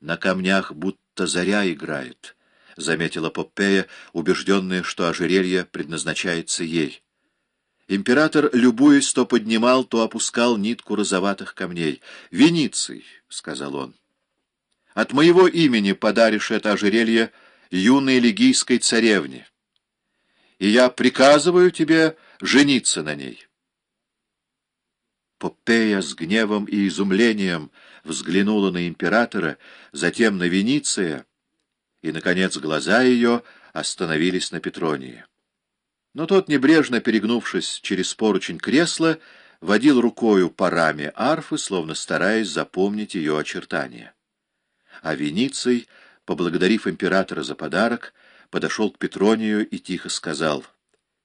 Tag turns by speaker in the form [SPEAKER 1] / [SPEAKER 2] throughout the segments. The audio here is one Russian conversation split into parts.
[SPEAKER 1] На камнях будто заря играет, — заметила Поппея, убежденная, что ожерелье предназначается ей. Император, любуясь, то поднимал, то опускал нитку розоватых камней. «Вениций», — сказал он, — «от моего имени подаришь это ожерелье юной лигийской царевне, и я приказываю тебе жениться на ней». Попея с гневом и изумлением взглянула на императора, затем на Вениция, и, наконец, глаза ее остановились на Петронии. Но тот, небрежно перегнувшись через поручень кресла, водил рукою по раме арфы, словно стараясь запомнить ее очертания. А Вениций, поблагодарив императора за подарок, подошел к Петронию и тихо сказал,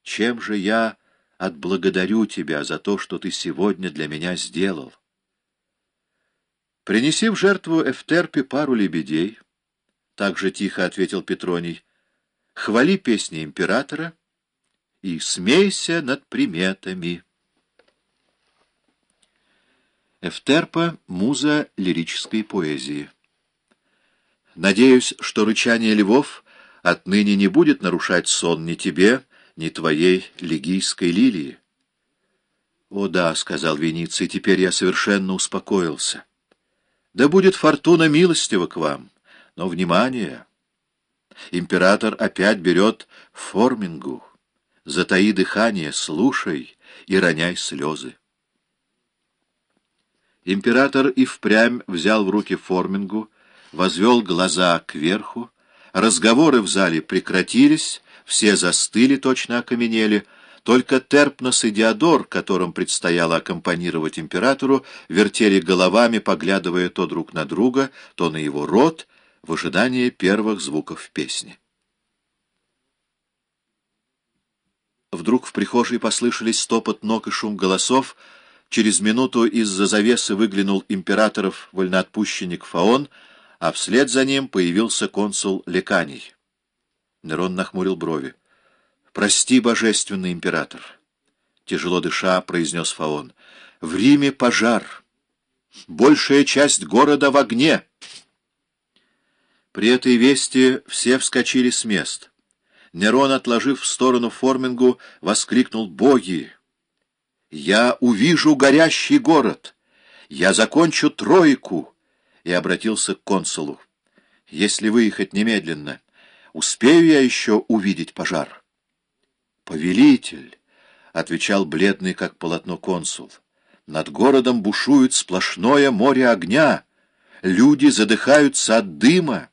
[SPEAKER 1] «Чем же я отблагодарю тебя за то, что ты сегодня для меня сделал?» «Принеси в жертву Эфтерпе пару лебедей», — так же тихо ответил Петроний, — «хвали песни императора» и смейся над приметами. Эфтерпа — муза лирической поэзии. Надеюсь, что рычание львов отныне не будет нарушать сон ни тебе, ни твоей лигийской лилии. «О да», — сказал Вениций, — «теперь я совершенно успокоился. Да будет фортуна милостива к вам, но, внимание, император опять берет формингу». Затаи дыхание, слушай и роняй слезы. Император и впрямь взял в руки формингу, возвел глаза кверху, разговоры в зале прекратились, все застыли, точно окаменели, только Терпнос и Диодор, которым предстояло аккомпанировать императору, вертели головами, поглядывая то друг на друга, то на его рот, в ожидании первых звуков песни. Вдруг в прихожей послышались стопот ног и шум голосов. Через минуту из-за завесы выглянул императоров вольноотпущенник Фаон, а вслед за ним появился консул Леканий. Нерон нахмурил брови. «Прости, божественный император!» Тяжело дыша, произнес Фаон. «В Риме пожар. Большая часть города в огне!» При этой вести все вскочили с мест. Нерон, отложив в сторону формингу, воскликнул «Боги! Я увижу горящий город! Я закончу тройку!» и обратился к консулу. «Если выехать немедленно, успею я еще увидеть пожар?» «Повелитель!» — отвечал бледный, как полотно консул. «Над городом бушует сплошное море огня. Люди задыхаются от дыма».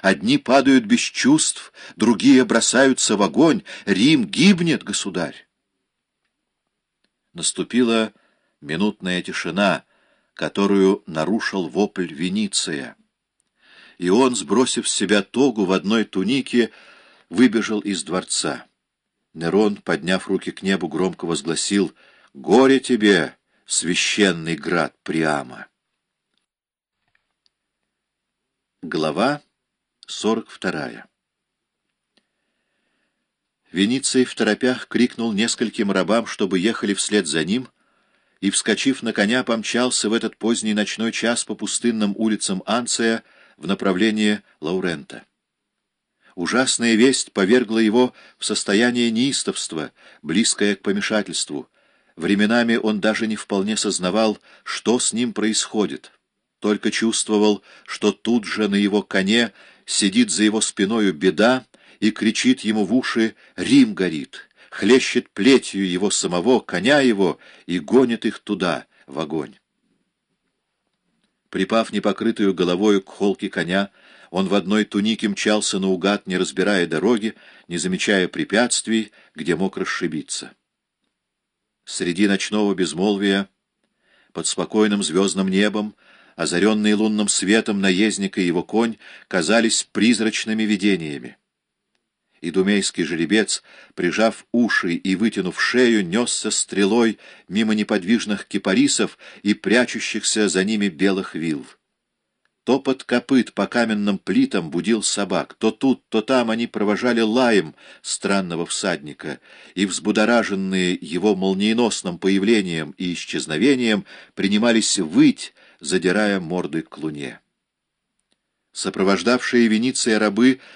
[SPEAKER 1] Одни падают без чувств, другие бросаются в огонь. Рим гибнет, государь. Наступила минутная тишина, которую нарушил вопль Вениция. И он, сбросив с себя тогу в одной тунике, выбежал из дворца. Нерон, подняв руки к небу, громко возгласил «Горе тебе, священный град Приама!» Глава 42. Вениций в торопях крикнул нескольким рабам, чтобы ехали вслед за ним, и, вскочив на коня, помчался в этот поздний ночной час по пустынным улицам Анция в направлении Лаурента. Ужасная весть повергла его в состояние неистовства, близкое к помешательству. Временами он даже не вполне сознавал, что с ним происходит, только чувствовал, что тут же на его коне сидит за его спиною беда и кричит ему в уши «Рим горит!» хлещет плетью его самого, коня его, и гонит их туда, в огонь. Припав непокрытую головою к холке коня, он в одной тунике мчался наугад, не разбирая дороги, не замечая препятствий, где мог расшибиться. Среди ночного безмолвия, под спокойным звездным небом, озаренные лунным светом наездник и его конь, казались призрачными видениями. Идумейский жеребец, прижав уши и вытянув шею, несся стрелой мимо неподвижных кипарисов и прячущихся за ними белых вил. Топот копыт по каменным плитам будил собак. То тут, то там они провожали лаем странного всадника, и, взбудораженные его молниеносным появлением и исчезновением, принимались выть, задирая морды к луне. Сопровождавшие Венеция рабы